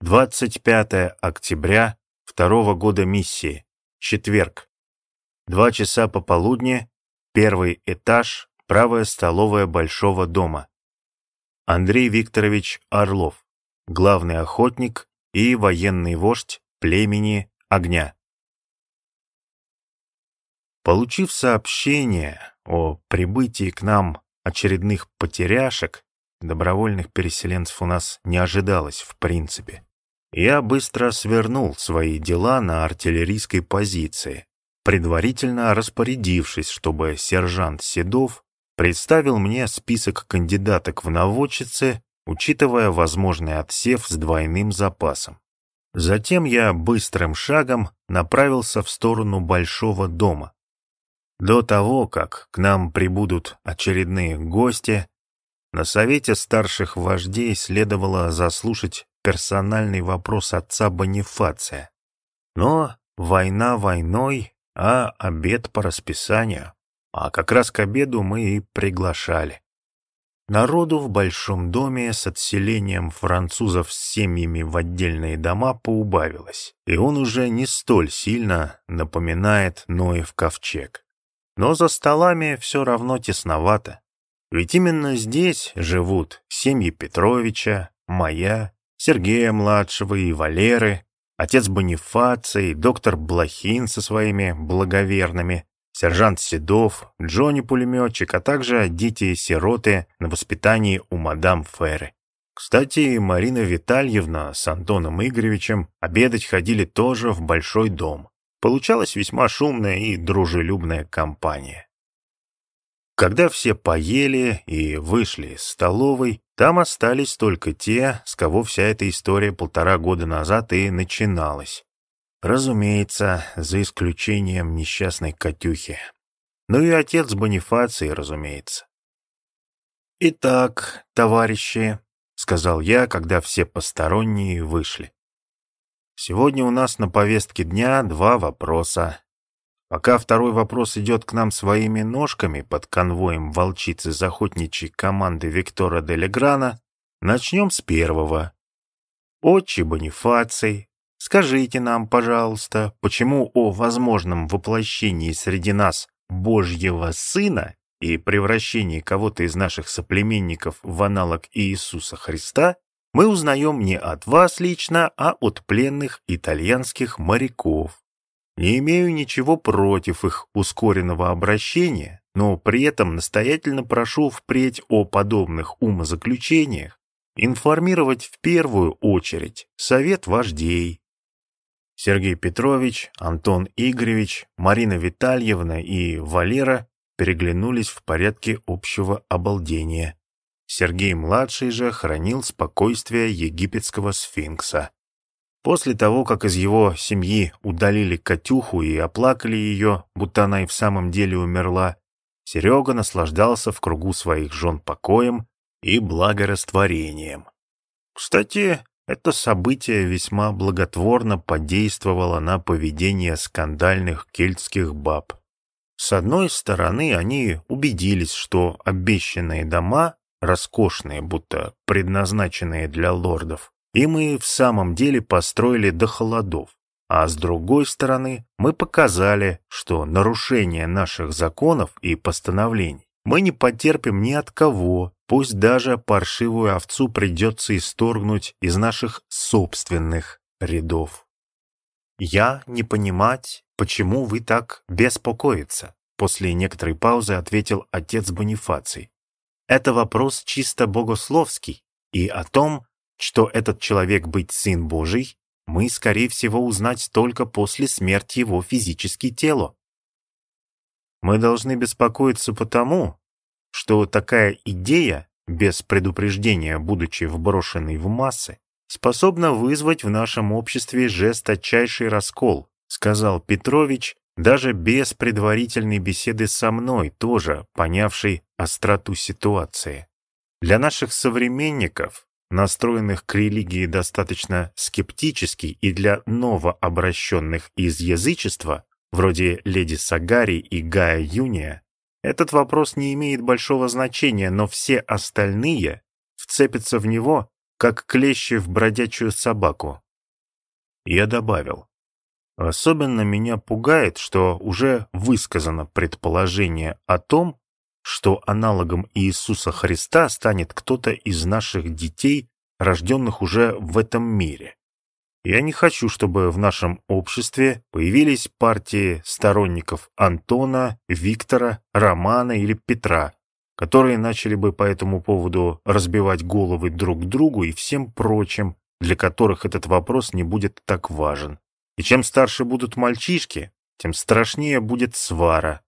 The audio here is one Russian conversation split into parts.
25 октября второго года миссии. Четверг. Два часа пополудни. Первый этаж. Правая столовая Большого дома. Андрей Викторович Орлов. Главный охотник и военный вождь племени Огня. Получив сообщение о прибытии к нам очередных потеряшек, добровольных переселенцев у нас не ожидалось в принципе. Я быстро свернул свои дела на артиллерийской позиции, предварительно распорядившись, чтобы сержант Седов представил мне список кандидаток в наводчицы, учитывая возможный отсев с двойным запасом. Затем я быстрым шагом направился в сторону большого дома. До того, как к нам прибудут очередные гости, на совете старших вождей следовало заслушать персональный вопрос отца Бонифация. Но война войной, а обед по расписанию. А как раз к обеду мы и приглашали. Народу в большом доме с отселением французов с семьями в отдельные дома поубавилось, и он уже не столь сильно напоминает Ноев ковчег. Но за столами все равно тесновато. Ведь именно здесь живут семьи Петровича, моя, Сергея-младшего и Валеры, отец Бонифаций, доктор Блохин со своими благоверными, сержант Седов, Джонни-пулеметчик, а также дети-сироты на воспитании у мадам Ферры. Кстати, Марина Витальевна с Антоном Игоревичем обедать ходили тоже в большой дом. Получалась весьма шумная и дружелюбная компания. Когда все поели и вышли из столовой, там остались только те, с кого вся эта история полтора года назад и начиналась. Разумеется, за исключением несчастной Катюхи. Ну и отец Бонифаций, разумеется. «Итак, товарищи», — сказал я, когда все посторонние вышли. «Сегодня у нас на повестке дня два вопроса. Пока второй вопрос идет к нам своими ножками под конвоем волчицы из команды Виктора Делеграна, начнем с первого. Отче Бонифаций, скажите нам, пожалуйста, почему о возможном воплощении среди нас Божьего Сына и превращении кого-то из наших соплеменников в аналог Иисуса Христа мы узнаем не от вас лично, а от пленных итальянских моряков, не имею ничего против их ускоренного обращения, но при этом настоятельно прошу впредь о подобных умозаключениях информировать в первую очередь совет вождей. Сергей Петрович, Антон Игоревич, Марина Витальевна и Валера переглянулись в порядке общего обалдения. Сергей-младший же хранил спокойствие египетского сфинкса. После того, как из его семьи удалили Катюху и оплакали ее, будто она и в самом деле умерла, Серега наслаждался в кругу своих жен покоем и благорастворением. Кстати, это событие весьма благотворно подействовало на поведение скандальных кельтских баб. С одной стороны, они убедились, что обещанные дома, роскошные, будто предназначенные для лордов, и мы в самом деле построили до холодов. А с другой стороны, мы показали, что нарушение наших законов и постановлений мы не потерпим ни от кого, пусть даже паршивую овцу придется исторгнуть из наших собственных рядов. «Я не понимать, почему вы так беспокоиться», после некоторой паузы ответил отец Бонифаций. «Это вопрос чисто богословский и о том, что этот человек быть Сын Божий, мы, скорее всего, узнать только после смерти его физически тело. Мы должны беспокоиться потому, что такая идея, без предупреждения будучи вброшенной в массы, способна вызвать в нашем обществе жесточайший раскол, сказал Петрович, даже без предварительной беседы со мной, тоже понявший остроту ситуации. Для наших современников настроенных к религии достаточно скептически и для новообращенных из язычества, вроде леди Сагари и Гая Юния, этот вопрос не имеет большого значения, но все остальные вцепятся в него как клещи в бродячую собаку. Я добавил. Особенно меня пугает, что уже высказано предположение о том, что аналогом Иисуса Христа станет кто-то из наших детей, рожденных уже в этом мире. Я не хочу, чтобы в нашем обществе появились партии сторонников Антона, Виктора, Романа или Петра, которые начали бы по этому поводу разбивать головы друг другу и всем прочим, для которых этот вопрос не будет так важен. И чем старше будут мальчишки, тем страшнее будет свара.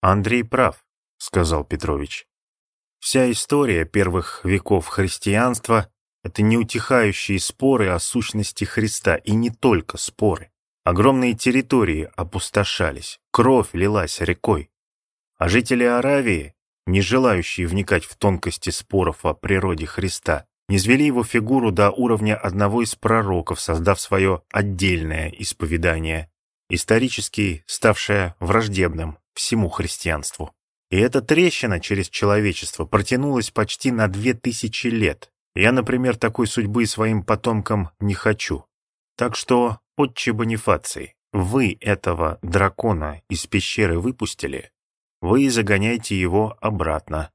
Андрей прав, сказал Петрович. Вся история первых веков христианства — это неутихающие споры о сущности Христа, и не только споры. Огромные территории опустошались, кровь лилась рекой. А жители Аравии, не желающие вникать в тонкости споров о природе Христа, низвели его фигуру до уровня одного из пророков, создав свое отдельное исповедание, исторически ставшее враждебным всему христианству. И эта трещина через человечество протянулась почти на две тысячи лет. Я, например, такой судьбы своим потомкам не хочу. Так что, отче Бонифаций, вы этого дракона из пещеры выпустили, вы загоняйте его обратно.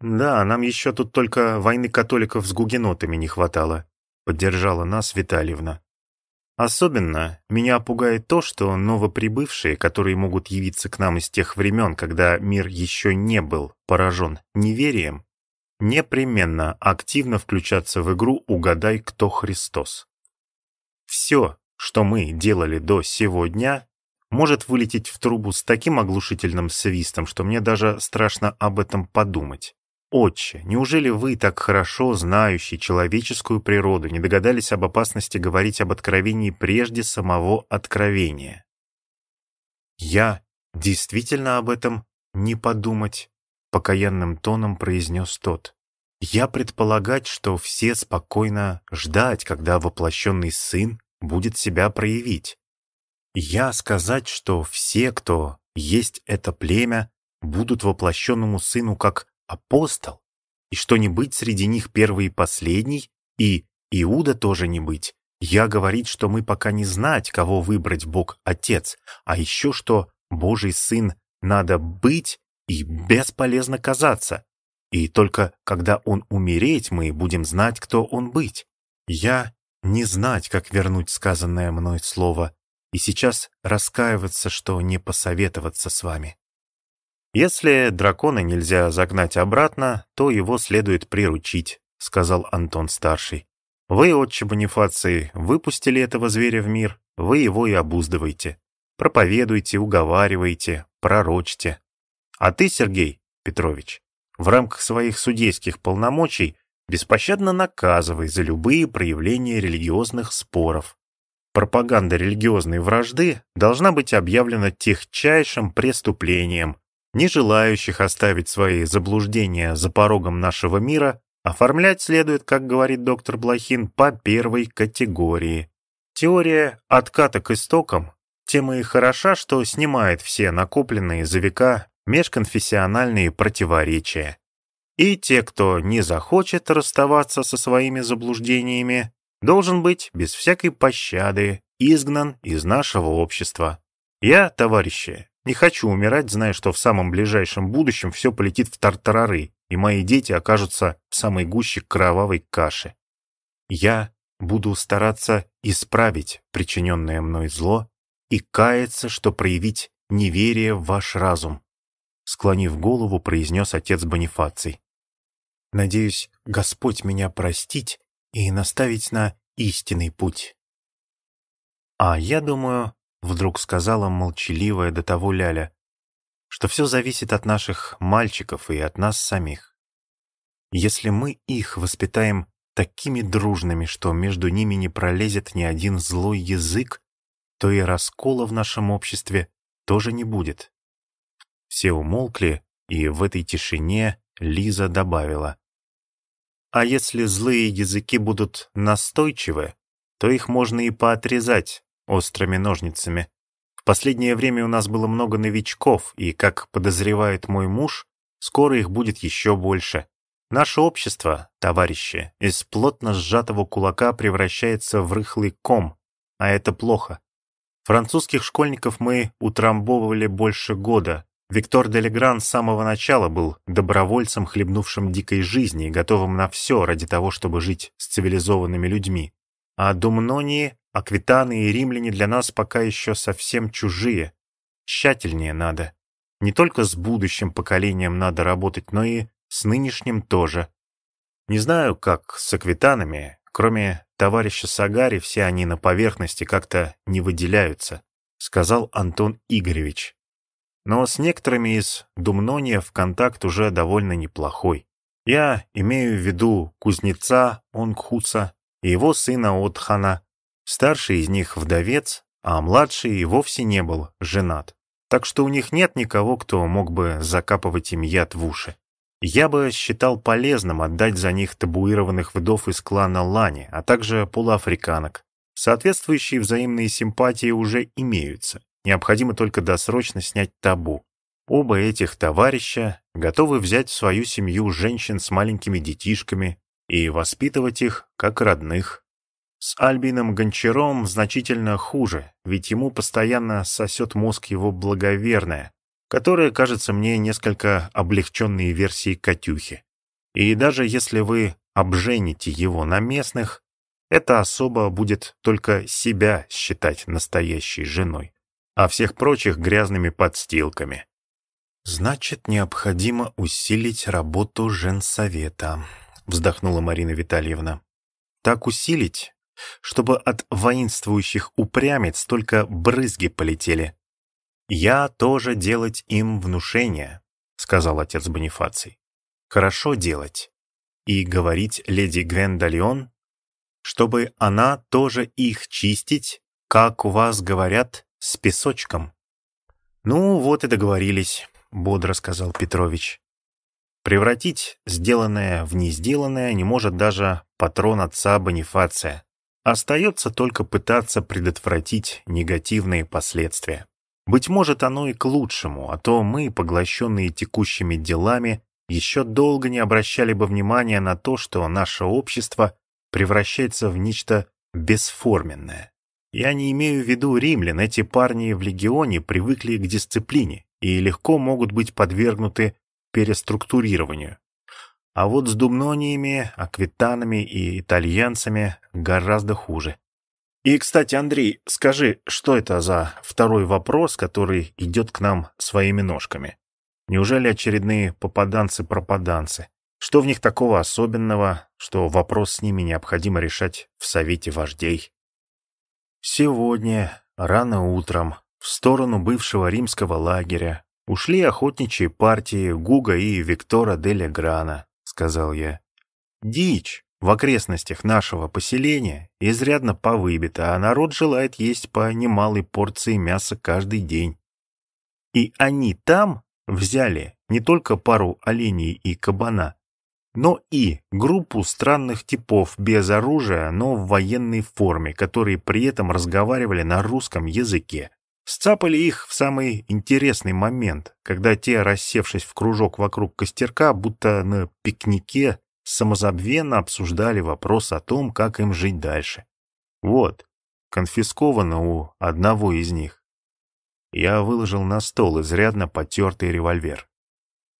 «Да, нам еще тут только войны католиков с гугенотами не хватало», — поддержала нас Витальевна. «Особенно меня пугает то, что новоприбывшие, которые могут явиться к нам из тех времен, когда мир еще не был поражен неверием, непременно активно включаться в игру «Угадай, кто Христос». Все, что мы делали до сегодня, может вылететь в трубу с таким оглушительным свистом, что мне даже страшно об этом подумать. «Отче, неужели вы, так хорошо знающий человеческую природу, не догадались об опасности говорить об откровении прежде самого откровения?» «Я действительно об этом не подумать», — покаянным тоном произнес тот. «Я предполагать, что все спокойно ждать, когда воплощенный сын будет себя проявить. Я сказать, что все, кто есть это племя, будут воплощенному сыну как апостол, и что не быть среди них первый и последний, и Иуда тоже не быть. Я говорит, что мы пока не знать, кого выбрать Бог Отец, а еще что Божий Сын надо быть и бесполезно казаться. И только когда Он умереть, мы будем знать, кто Он быть. Я не знать, как вернуть сказанное мной слово, и сейчас раскаиваться, что не посоветоваться с вами. «Если дракона нельзя загнать обратно, то его следует приручить», — сказал Антон-старший. «Вы, отче Бонифаций, выпустили этого зверя в мир, вы его и обуздываете. Проповедуйте, уговаривайте, пророчьте. А ты, Сергей Петрович, в рамках своих судейских полномочий беспощадно наказывай за любые проявления религиозных споров. Пропаганда религиозной вражды должна быть объявлена техчайшим преступлением, не желающих оставить свои заблуждения за порогом нашего мира, оформлять следует, как говорит доктор Блохин, по первой категории. Теория отката к истокам тем и хороша, что снимает все накопленные за века межконфессиональные противоречия. И те, кто не захочет расставаться со своими заблуждениями, должен быть без всякой пощады изгнан из нашего общества. Я, товарищи, не хочу умирать, зная, что в самом ближайшем будущем все полетит в тартарары, и мои дети окажутся в самой гуще кровавой каши. Я буду стараться исправить причиненное мной зло и каяться, что проявить неверие в ваш разум», склонив голову, произнес отец Бонифаций. «Надеюсь, Господь меня простить и наставить на истинный путь». «А я думаю, Вдруг сказала молчаливая до того Ляля, что все зависит от наших мальчиков и от нас самих. Если мы их воспитаем такими дружными, что между ними не пролезет ни один злой язык, то и раскола в нашем обществе тоже не будет. Все умолкли, и в этой тишине Лиза добавила. А если злые языки будут настойчивы, то их можно и поотрезать, острыми ножницами. В последнее время у нас было много новичков, и, как подозревает мой муж, скоро их будет еще больше. Наше общество, товарищи, из плотно сжатого кулака превращается в рыхлый ком, а это плохо. Французских школьников мы утрамбовывали больше года. Виктор Делегран с самого начала был добровольцем, хлебнувшим дикой жизни и готовым на все ради того, чтобы жить с цивилизованными людьми. А Думнонии, Аквитаны и римляне для нас пока еще совсем чужие. Тщательнее надо. Не только с будущим поколением надо работать, но и с нынешним тоже. Не знаю, как с аквитанами, кроме товарища Сагари, все они на поверхности как-то не выделяются, сказал Антон Игоревич. Но с некоторыми из думнониев контакт уже довольно неплохой. Я имею в виду кузнеца Онгхуса и его сына Отхана. Старший из них вдовец, а младший и вовсе не был женат. Так что у них нет никого, кто мог бы закапывать им яд в уши. Я бы считал полезным отдать за них табуированных вдов из клана Лани, а также полуафриканок. Соответствующие взаимные симпатии уже имеются. Необходимо только досрочно снять табу. Оба этих товарища готовы взять в свою семью женщин с маленькими детишками и воспитывать их как родных. С Альбином Гончаром значительно хуже, ведь ему постоянно сосет мозг его благоверная, которая кажется мне несколько облегченной версией Катюхи. И даже если вы обжените его на местных, эта особа будет только себя считать настоящей женой, а всех прочих грязными подстилками. «Значит, необходимо усилить работу женсовета», — вздохнула Марина Витальевна. «Так усилить, чтобы от воинствующих упрямец только брызги полетели. «Я тоже делать им внушение», — сказал отец Бонифаций. «Хорошо делать. И говорить леди Гвендолеон, чтобы она тоже их чистить, как у вас говорят, с песочком». «Ну, вот и договорились», — бодро сказал Петрович. Превратить сделанное в несделанное не может даже патрон отца Бонифация. Остается только пытаться предотвратить негативные последствия. Быть может, оно и к лучшему, а то мы, поглощенные текущими делами, еще долго не обращали бы внимания на то, что наше общество превращается в нечто бесформенное. Я не имею в виду римлян, эти парни в легионе привыкли к дисциплине и легко могут быть подвергнуты переструктурированию. А вот с думнониями, аквитанами и итальянцами гораздо хуже. И, кстати, Андрей, скажи, что это за второй вопрос, который идет к нам своими ножками? Неужели очередные попаданцы-пропаданцы? Что в них такого особенного, что вопрос с ними необходимо решать в Совете вождей? Сегодня, рано утром, в сторону бывшего римского лагеря, ушли охотничьи партии Гуга и Виктора Деля Грана, сказал я. «Дичь в окрестностях нашего поселения изрядно повыбита, а народ желает есть по немалой порции мяса каждый день. И они там взяли не только пару оленей и кабана, но и группу странных типов без оружия, но в военной форме, которые при этом разговаривали на русском языке. Сцапали их в самый интересный момент, когда те, рассевшись в кружок вокруг костерка, будто на пикнике, самозабвенно обсуждали вопрос о том, как им жить дальше. Вот, конфисковано у одного из них. Я выложил на стол изрядно потертый револьвер.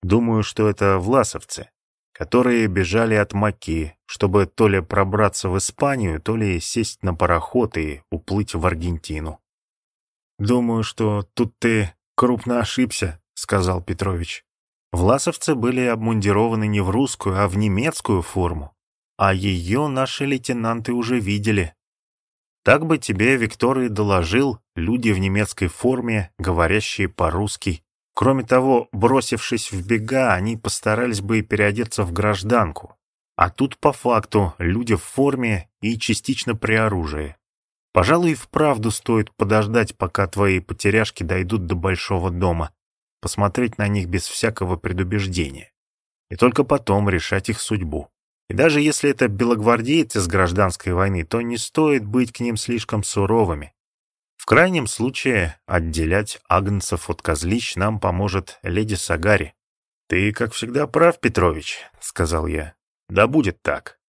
Думаю, что это власовцы, которые бежали от Маки, чтобы то ли пробраться в Испанию, то ли сесть на пароход и уплыть в Аргентину. «Думаю, что тут ты крупно ошибся», — сказал Петрович. Власовцы были обмундированы не в русскую, а в немецкую форму, а ее наши лейтенанты уже видели. Так бы тебе Виктор доложил люди в немецкой форме, говорящие по-русски. Кроме того, бросившись в бега, они постарались бы переодеться в гражданку. А тут по факту люди в форме и частично при оружии. Пожалуй, и вправду стоит подождать, пока твои потеряшки дойдут до большого дома, посмотреть на них без всякого предубеждения, и только потом решать их судьбу. И даже если это белогвардейцы с гражданской войны, то не стоит быть к ним слишком суровыми. В крайнем случае, отделять агнцев от козлищ нам поможет леди Сагари. «Ты, как всегда, прав, Петрович», — сказал я. «Да будет так».